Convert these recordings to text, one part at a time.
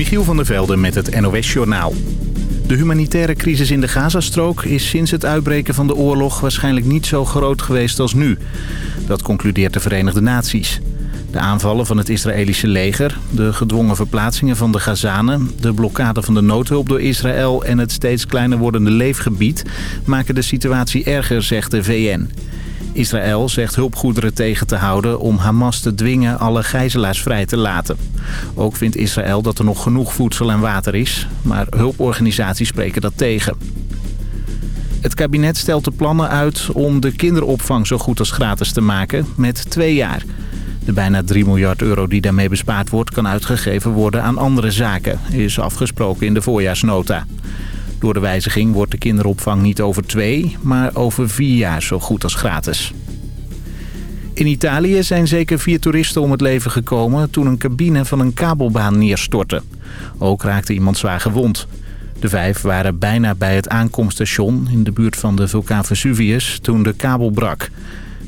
Michiel van der Velde met het NOS-journaal. De humanitaire crisis in de Gazastrook is sinds het uitbreken van de oorlog waarschijnlijk niet zo groot geweest als nu. Dat concludeert de Verenigde Naties. De aanvallen van het Israëlische leger, de gedwongen verplaatsingen van de Gazanen... de blokkade van de noodhulp door Israël en het steeds kleiner wordende leefgebied... maken de situatie erger, zegt de VN. Israël zegt hulpgoederen tegen te houden om Hamas te dwingen alle gijzelaars vrij te laten. Ook vindt Israël dat er nog genoeg voedsel en water is, maar hulporganisaties spreken dat tegen. Het kabinet stelt de plannen uit om de kinderopvang zo goed als gratis te maken met twee jaar. De bijna 3 miljard euro die daarmee bespaard wordt kan uitgegeven worden aan andere zaken, is afgesproken in de voorjaarsnota. Door de wijziging wordt de kinderopvang niet over twee, maar over vier jaar zo goed als gratis. In Italië zijn zeker vier toeristen om het leven gekomen toen een cabine van een kabelbaan neerstortte. Ook raakte iemand zwaar gewond. De vijf waren bijna bij het aankomststation in de buurt van de vulkaan Vesuvius toen de kabel brak.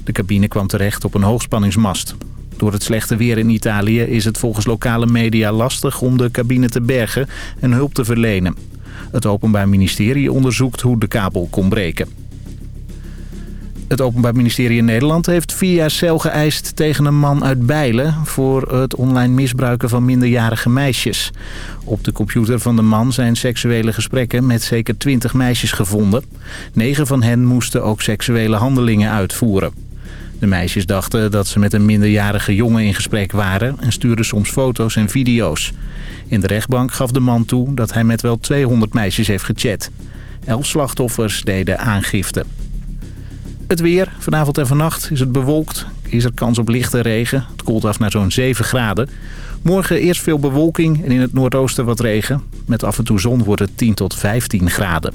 De cabine kwam terecht op een hoogspanningsmast. Door het slechte weer in Italië is het volgens lokale media lastig om de cabine te bergen en hulp te verlenen. Het Openbaar Ministerie onderzoekt hoe de kabel kon breken. Het Openbaar Ministerie in Nederland heeft vier jaar cel geëist tegen een man uit Bijlen... voor het online misbruiken van minderjarige meisjes. Op de computer van de man zijn seksuele gesprekken met zeker twintig meisjes gevonden. Negen van hen moesten ook seksuele handelingen uitvoeren. De meisjes dachten dat ze met een minderjarige jongen in gesprek waren... en stuurden soms foto's en video's. In de rechtbank gaf de man toe dat hij met wel 200 meisjes heeft gechat. Elf slachtoffers deden aangifte. Het weer. Vanavond en vannacht is het bewolkt. Is er kans op lichte regen. Het koelt af naar zo'n 7 graden. Morgen eerst veel bewolking en in het noordoosten wat regen. Met af en toe zon wordt het 10 tot 15 graden.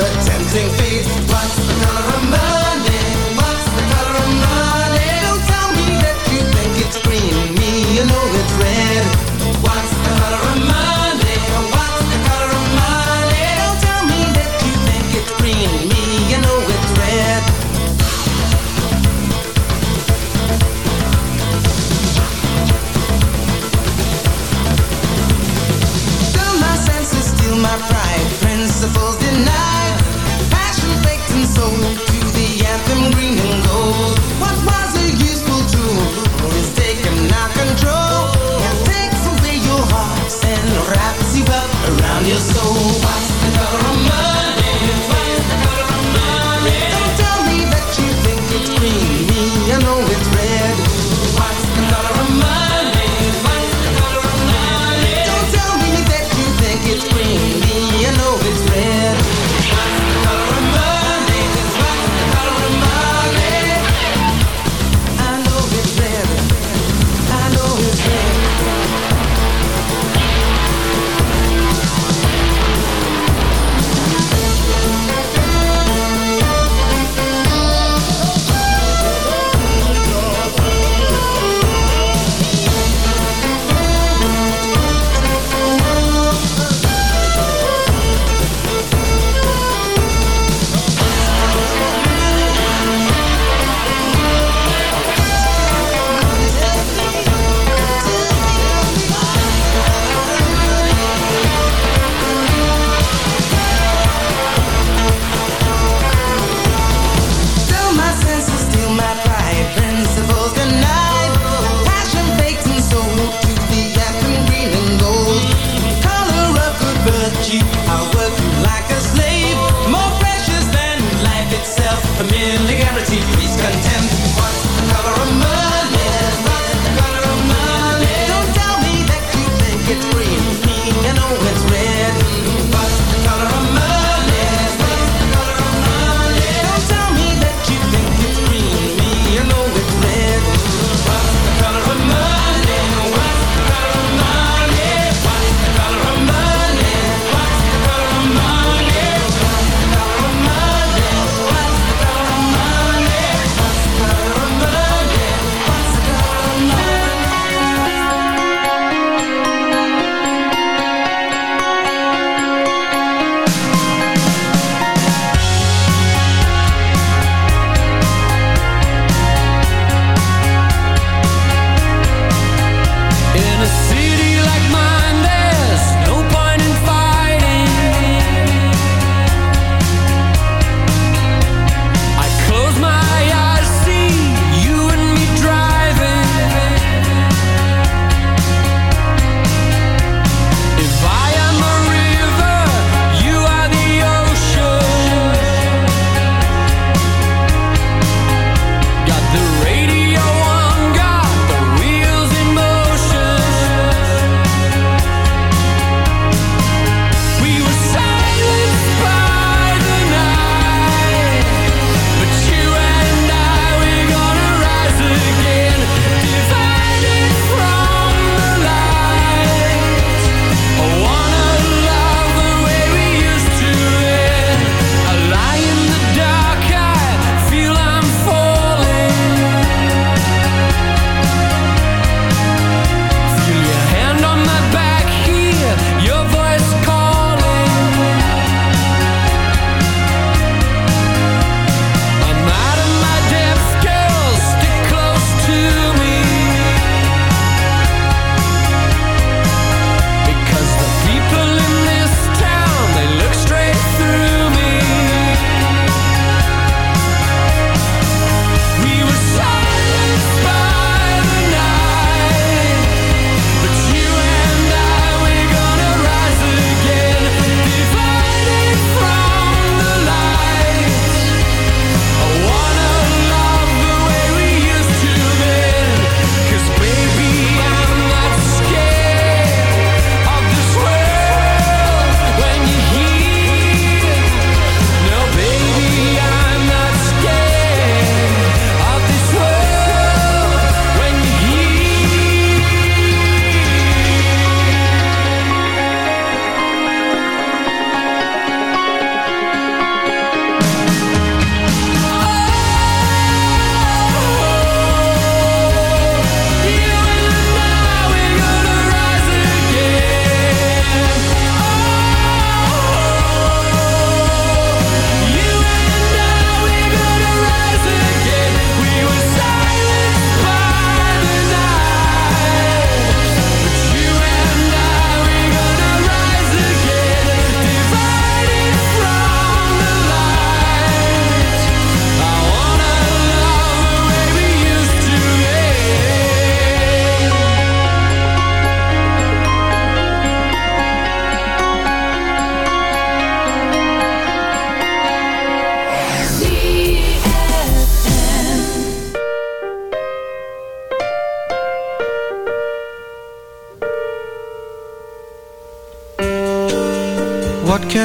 The tempting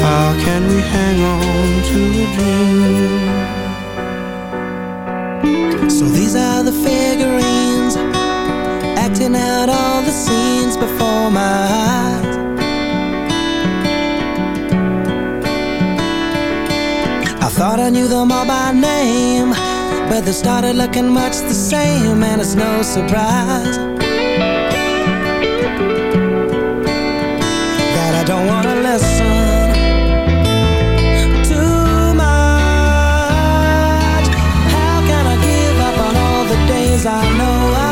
How can we hang on to a dream? So these are the figurines Acting out all the scenes before my eyes. I thought I knew them all by name But they started looking much the same And it's no surprise That I don't wanna listen I know I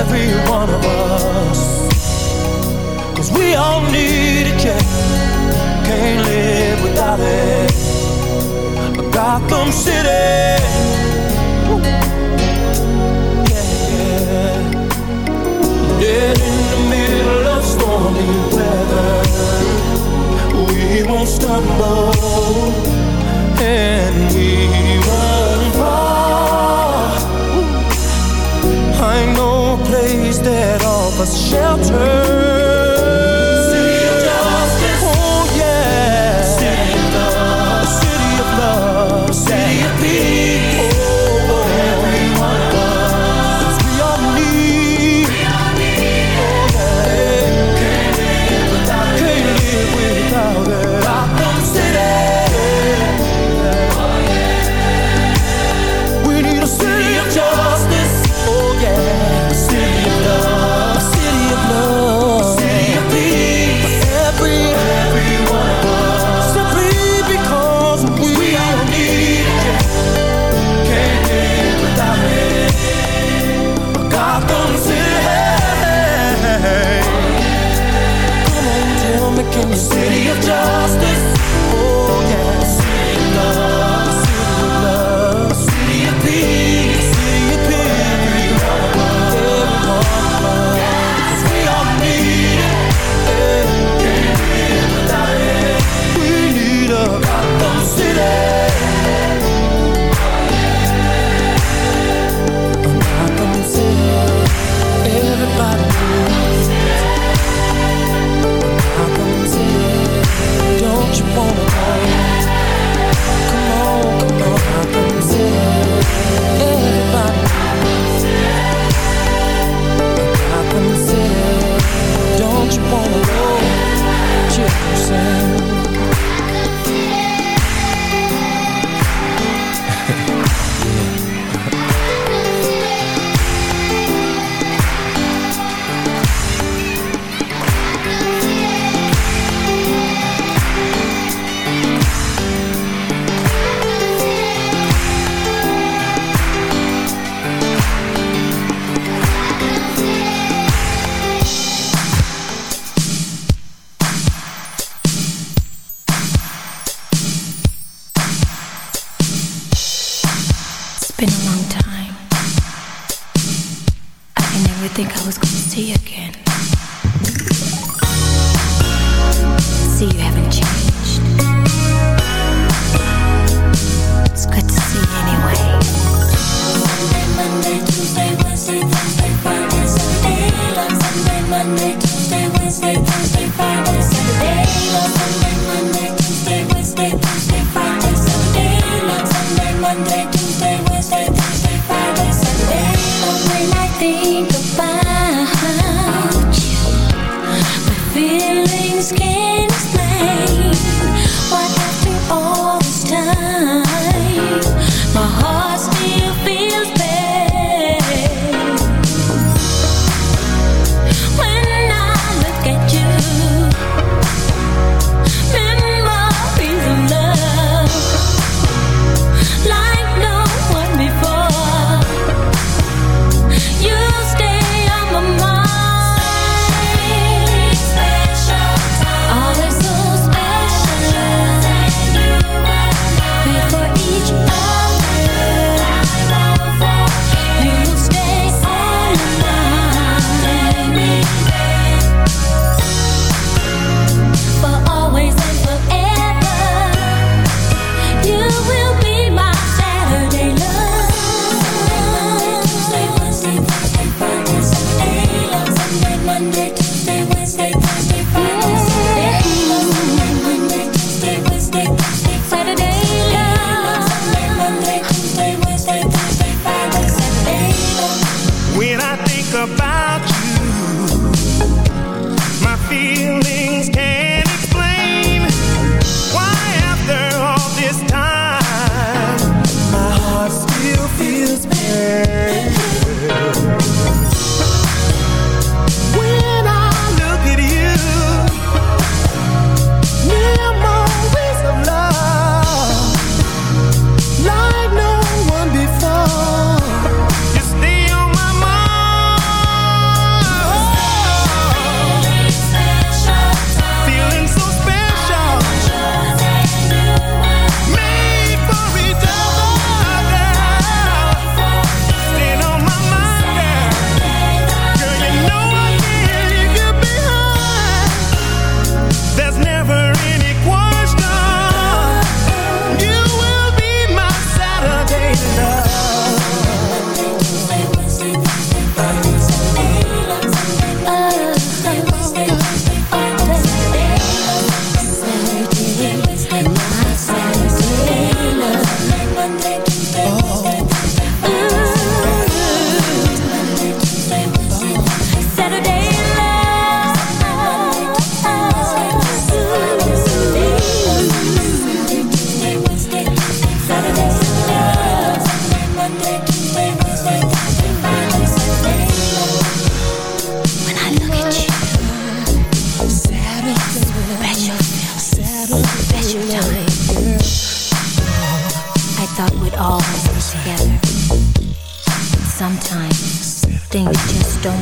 every one of us. Cause we all need a check Can't live without it. Gotham City. Yeah. Dead in the middle of stormy weather. We won't stumble And we us shelter.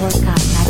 You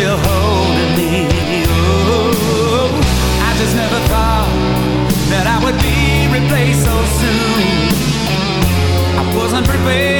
still holding me. Oh, I just never thought that I would be replaced so soon. I wasn't prepared.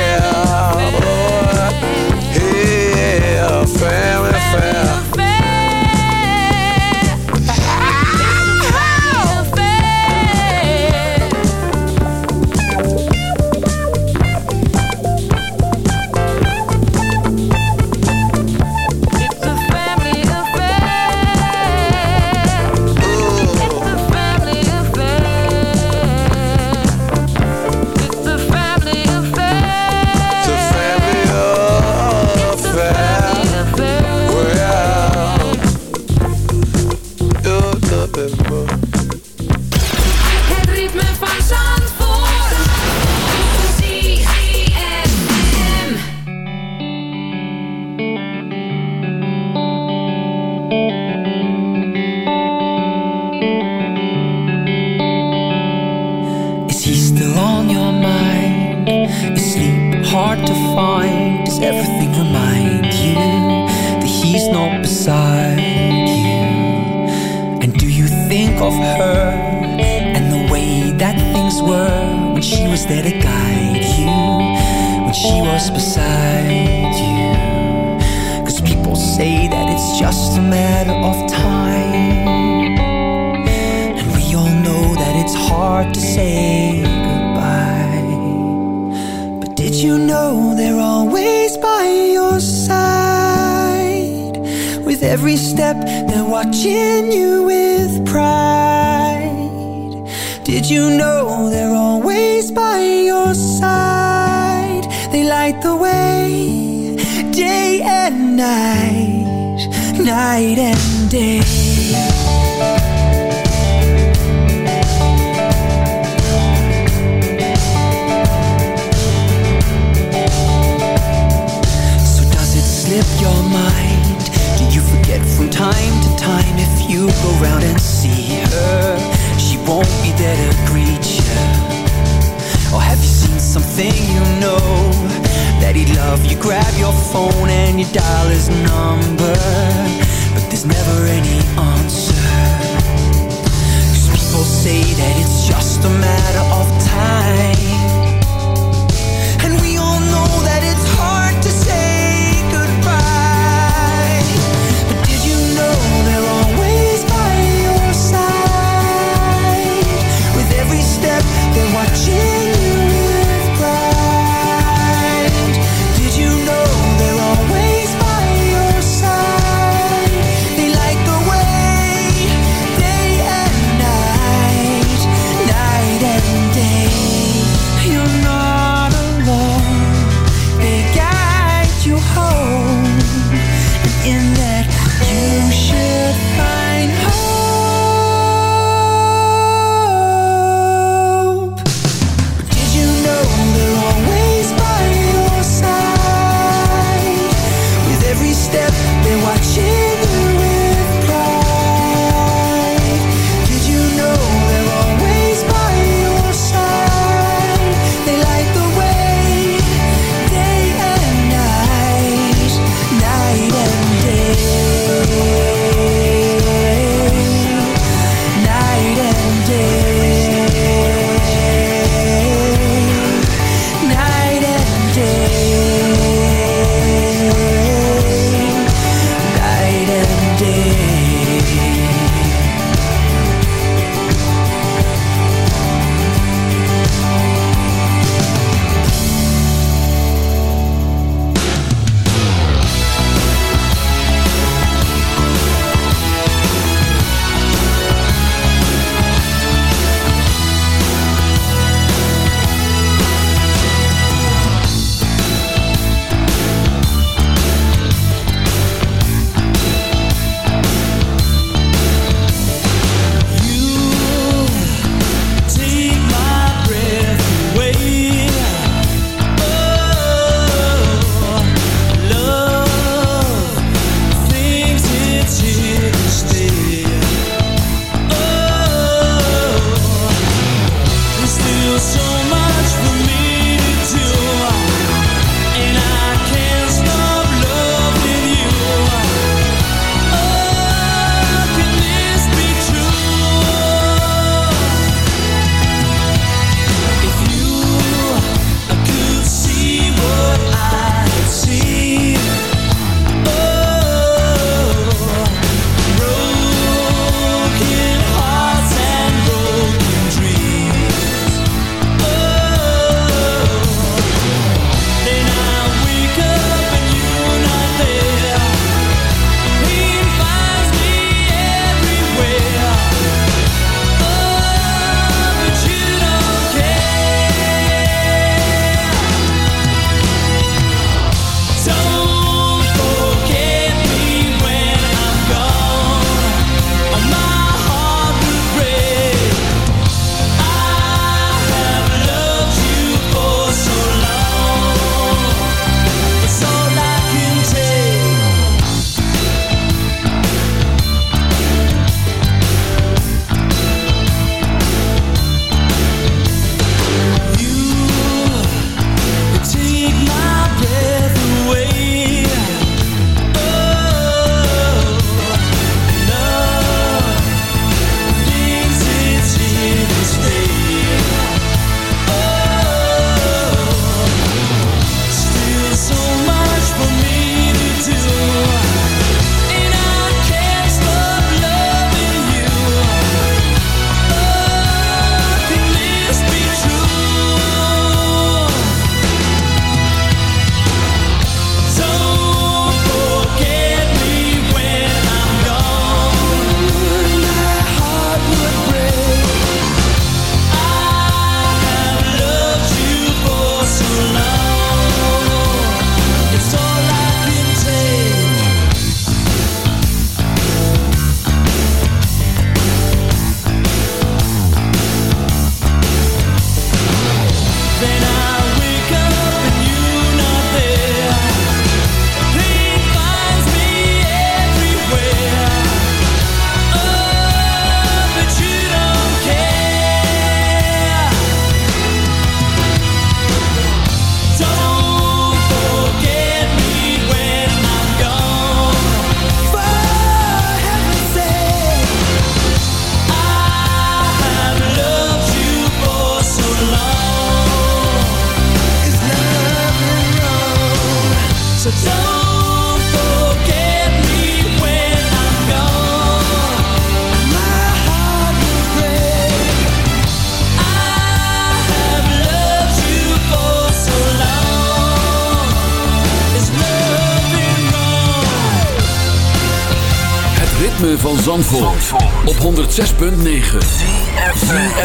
Van Zandvoort, op 106.9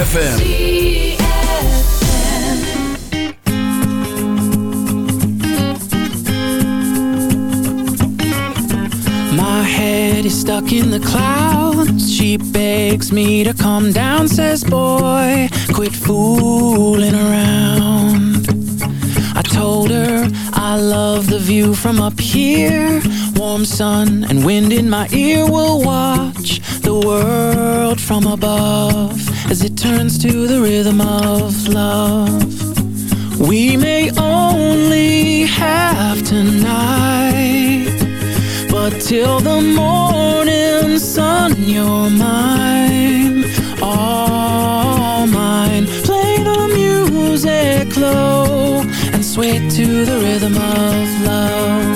FM. My head is stuck in the clouds. She begs me to calm down, says, Boy, quit fooling around. I told her I love the view from up here. Warm sun and wind in my ear will watch the world from above as it turns to the rhythm of love. We may only have tonight but till the morning sun, you're mine, all mine. Play the music low and sway to the rhythm of love.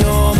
sun